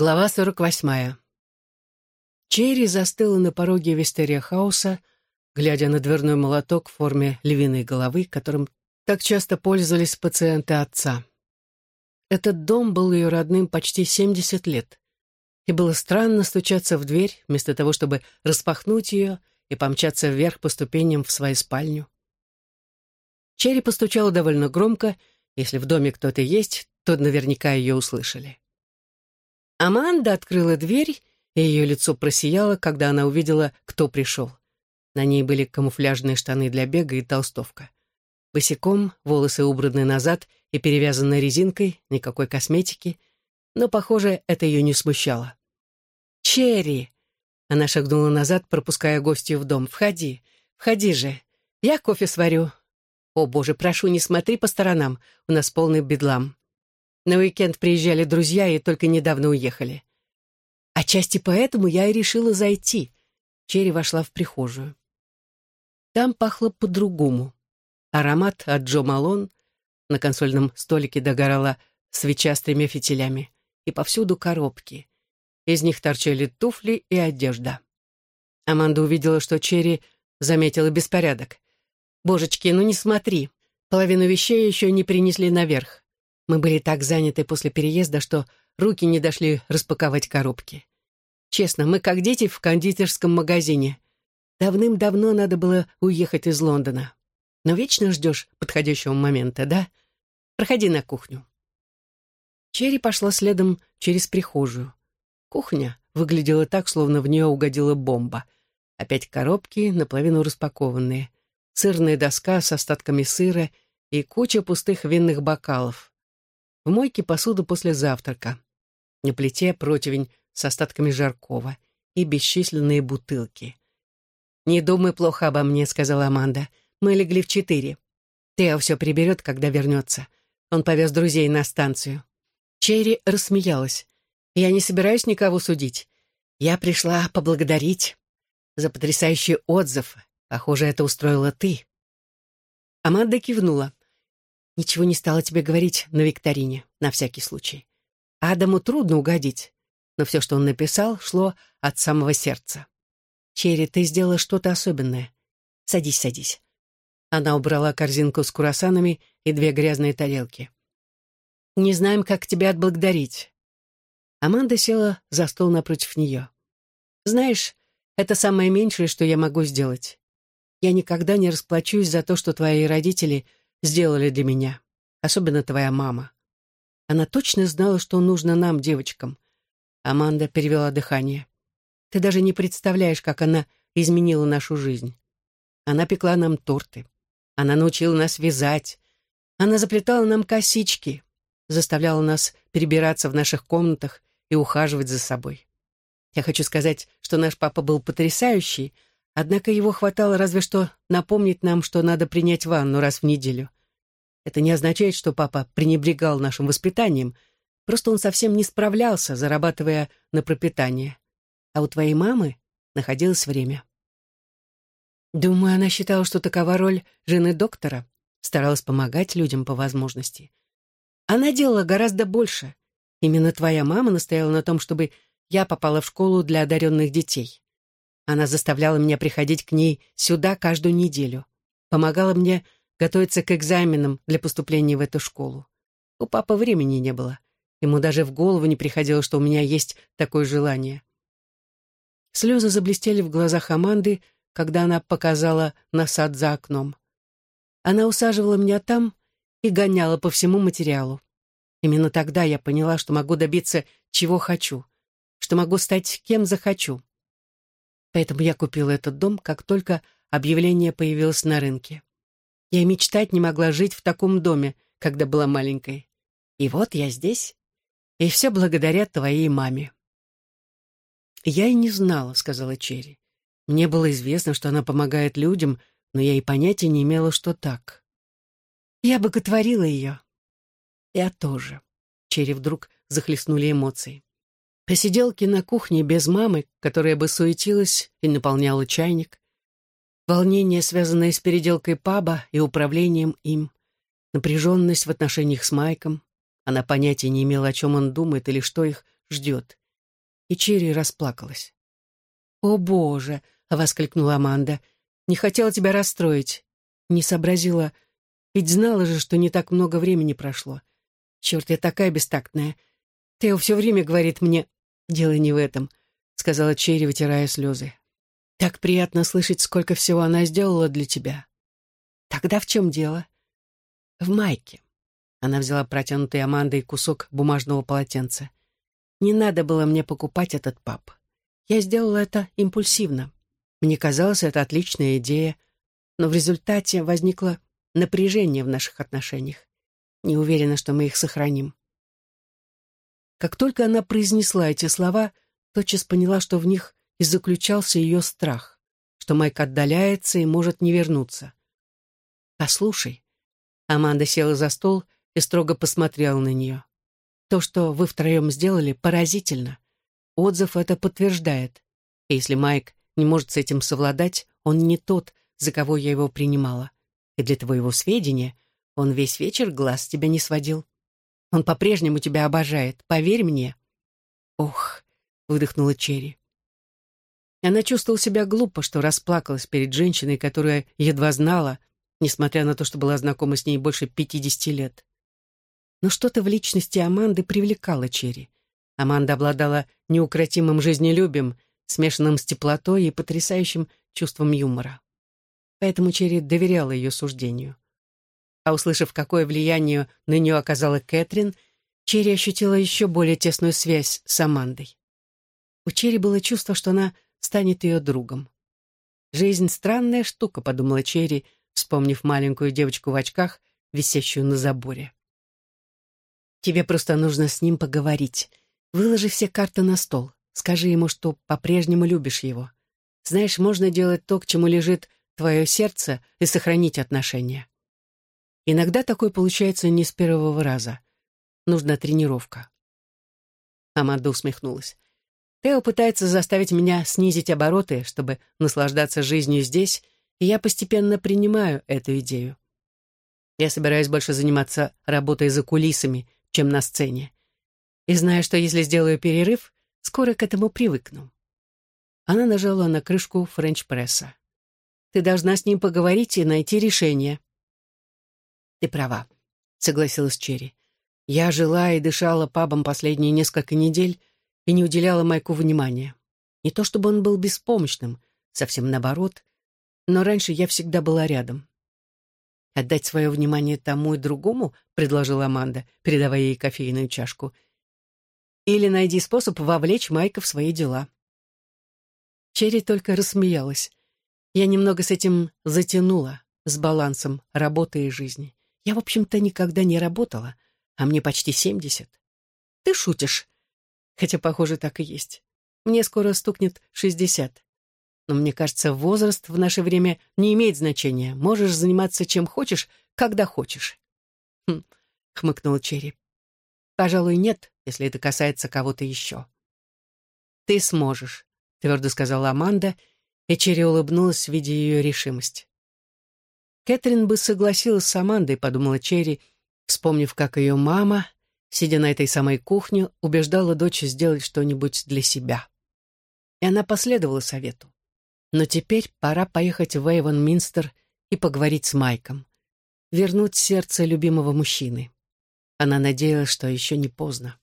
Глава 48. Черри застыла на пороге Вестерия Хауса, глядя на дверной молоток в форме львиной головы, которым так часто пользовались пациенты отца. Этот дом был ее родным почти 70 лет, и было странно стучаться в дверь, вместо того, чтобы распахнуть ее и помчаться вверх по ступеням в свою спальню. Черри постучала довольно громко, если в доме кто-то есть, то наверняка ее услышали. Аманда открыла дверь, и ее лицо просияло, когда она увидела, кто пришел. На ней были камуфляжные штаны для бега и толстовка. Босиком, волосы убраны назад и перевязаны резинкой, никакой косметики, но, похоже, это ее не смущало. «Черри!» Она шагнула назад, пропуская гостью в дом. «Входи, входи же. Я кофе сварю». «О, боже, прошу, не смотри по сторонам, у нас полный бедлам». На уикенд приезжали друзья и только недавно уехали. Отчасти поэтому я и решила зайти. Черри вошла в прихожую. Там пахло по-другому. Аромат от Джо Малон. На консольном столике догорала свеча с тремя фитилями. И повсюду коробки. Из них торчали туфли и одежда. Аманда увидела, что Черри заметила беспорядок. «Божечки, ну не смотри. Половину вещей еще не принесли наверх. Мы были так заняты после переезда, что руки не дошли распаковать коробки. Честно, мы как дети в кондитерском магазине. Давным-давно надо было уехать из Лондона. Но вечно ждешь подходящего момента, да? Проходи на кухню. Черри пошла следом через прихожую. Кухня выглядела так, словно в нее угодила бомба. Опять коробки, наполовину распакованные. Сырная доска с остатками сыра и куча пустых винных бокалов. В мойке посуду после завтрака. На плите противень с остатками жаркого и бесчисленные бутылки. «Не думай плохо обо мне», — сказала Аманда. «Мы легли в четыре. Тео все приберет, когда вернется. Он повез друзей на станцию». Черри рассмеялась. «Я не собираюсь никого судить. Я пришла поблагодарить за потрясающий отзыв. Похоже, это устроила ты». Аманда кивнула. Ничего не стала тебе говорить на викторине, на всякий случай. Адаму трудно угодить, но все, что он написал, шло от самого сердца. «Черри, ты сделала что-то особенное. Садись, садись». Она убрала корзинку с курасанами и две грязные тарелки. «Не знаем, как тебя отблагодарить». Аманда села за стол напротив нее. «Знаешь, это самое меньшее, что я могу сделать. Я никогда не расплачусь за то, что твои родители — сделали для меня, особенно твоя мама. Она точно знала, что нужно нам, девочкам. Аманда перевела дыхание. Ты даже не представляешь, как она изменила нашу жизнь. Она пекла нам торты. Она научила нас вязать. Она заплетала нам косички, заставляла нас перебираться в наших комнатах и ухаживать за собой. Я хочу сказать, что наш папа был потрясающий, Однако его хватало разве что напомнить нам, что надо принять ванну раз в неделю. Это не означает, что папа пренебрегал нашим воспитанием, просто он совсем не справлялся, зарабатывая на пропитание. А у твоей мамы находилось время. Думаю, она считала, что такова роль жены доктора, старалась помогать людям по возможности. Она делала гораздо больше. Именно твоя мама настояла на том, чтобы я попала в школу для одаренных детей. Она заставляла меня приходить к ней сюда каждую неделю. Помогала мне готовиться к экзаменам для поступления в эту школу. У папы времени не было. Ему даже в голову не приходило, что у меня есть такое желание. Слезы заблестели в глазах Аманды, когда она показала на сад за окном. Она усаживала меня там и гоняла по всему материалу. Именно тогда я поняла, что могу добиться чего хочу, что могу стать кем захочу. Поэтому я купила этот дом, как только объявление появилось на рынке. Я мечтать не могла жить в таком доме, когда была маленькой. И вот я здесь. И все благодаря твоей маме. «Я и не знала», — сказала Черри. «Мне было известно, что она помогает людям, но я и понятия не имела, что так». «Я боготворила ее». «Я тоже». Черри вдруг захлестнули эмоции. Посиделки на кухне без мамы, которая бы суетилась и наполняла чайник. Волнение, связанное с переделкой паба и управлением им. Напряженность в отношениях с Майком. Она понятия не имела, о чем он думает или что их ждет. и Черри расплакалась. «О, Боже!» — воскликнула Аманда. «Не хотела тебя расстроить. Не сообразила. Ведь знала же, что не так много времени прошло. Черт, я такая бестактная. Тео все время говорит мне, дело не в этом», — сказала Черри, вытирая слезы. «Так приятно слышать, сколько всего она сделала для тебя». «Тогда в чем дело?» «В майке». Она взяла протянутый Амандой кусок бумажного полотенца. «Не надо было мне покупать этот пап. Я сделала это импульсивно. Мне казалось, это отличная идея, но в результате возникло напряжение в наших отношениях. Не уверена, что мы их сохраним. Как только она произнесла эти слова, тотчас поняла, что в них и заключался ее страх, что Майк отдаляется и может не вернуться. «Послушай». Аманда села за стол и строго посмотрела на нее. «То, что вы втроем сделали, поразительно. Отзыв это подтверждает. И если Майк не может с этим совладать, он не тот, за кого я его принимала. И для твоего сведения, он весь вечер глаз тебя не сводил. Он по-прежнему тебя обожает, поверь мне. Ох, выдохнула Черри. Она чувствовала себя глупо, что расплакалась перед женщиной, которая едва знала, несмотря на то, что была знакома с ней больше пятидесяти лет. Но что-то в личности Аманды привлекало Черри. Аманда обладала неукротимым жизнелюбием, смешанным с теплотой и потрясающим чувством юмора. Поэтому Черри доверяла ее суждению. А услышав, какое влияние на нее оказала Кэтрин, Черри ощутила еще более тесную связь с Амандой. У Черри было чувство, что она станет ее другом. «Жизнь — странная штука», — подумала Черри, вспомнив маленькую девочку в очках, висящую на заборе. «Тебе просто нужно с ним поговорить. Выложи все карты на стол. Скажи ему, что по-прежнему любишь его. Знаешь, можно делать то, к чему лежит твое сердце, и сохранить отношения. Иногда такое получается не с первого раза. Нужна тренировка. Аманда усмехнулась. Тео пытается заставить меня снизить обороты, чтобы наслаждаться жизнью здесь, и я постепенно принимаю эту идею. Я собираюсь больше заниматься работой за кулисами, чем на сцене и знаю, что если сделаю перерыв, скоро к этому привыкну. Она нажала на крышку френч-пресса. «Ты должна с ним поговорить и найти решение». «Ты права», — согласилась Черри. «Я жила и дышала пабом последние несколько недель и не уделяла Майку внимания. Не то чтобы он был беспомощным, совсем наоборот, но раньше я всегда была рядом». «Отдать свое внимание тому и другому?» — предложила Аманда, передавая ей кофейную чашку — или найди способ вовлечь Майка в свои дела. Черри только рассмеялась. Я немного с этим затянула, с балансом работы и жизни. Я, в общем-то, никогда не работала, а мне почти семьдесят. Ты шутишь. Хотя, похоже, так и есть. Мне скоро стукнет шестьдесят. Но мне кажется, возраст в наше время не имеет значения. Можешь заниматься чем хочешь, когда хочешь. Хм, хмыкнул Черри. Пожалуй, нет, если это касается кого-то еще. «Ты сможешь», — твердо сказала Аманда, и Черри улыбнулась, видя ее решимость. Кэтрин бы согласилась с Амандой, подумала Черри, вспомнив, как ее мама, сидя на этой самой кухне, убеждала дочь сделать что-нибудь для себя. И она последовала совету. Но теперь пора поехать в Эйвон-Минстер и поговорить с Майком. Вернуть сердце любимого мужчины. Она надеялась, что еще не поздно.